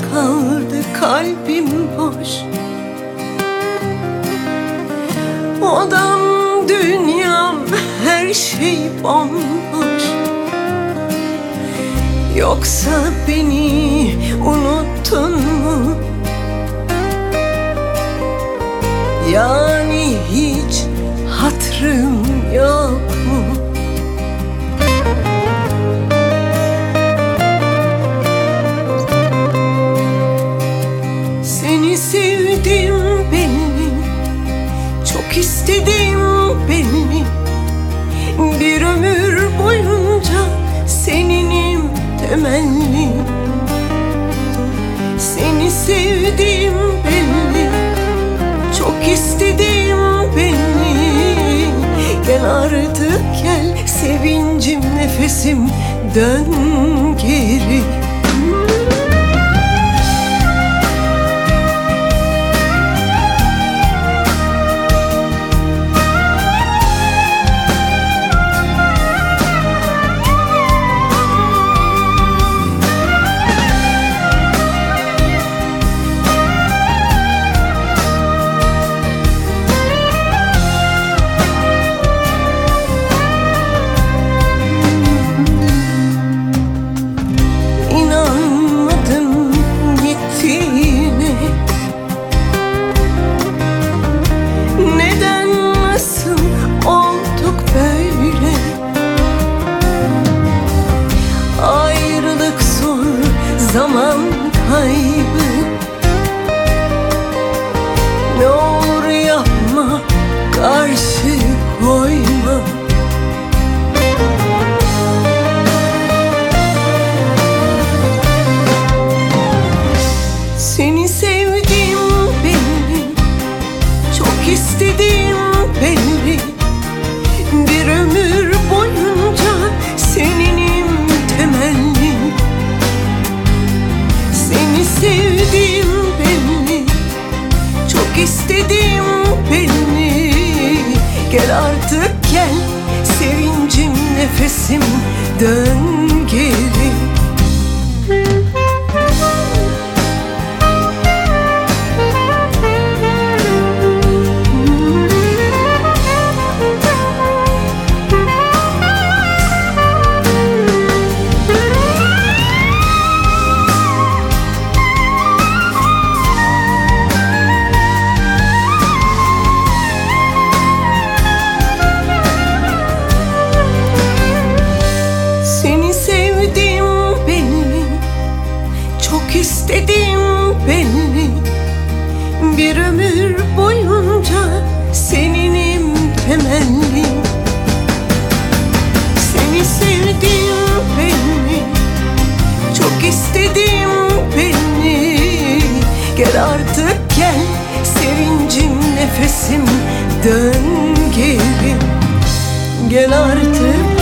kaldı kalbim boş Odam dünyam her şey bomboş Yoksa beni unuttun mu? Yani Çok istedim belli Bir ömür boyunca seninim temelli Seni sevdim belli. Çok istedim belli Gel artık gel sevincim nefesim. Dön geri istedim belli. Bir ömür boyunca seninim temelli. Seni sevdim belli. Çok istedim belli. Gel artık gel Sevincim nefesim dön nefesim dön geri Gel artık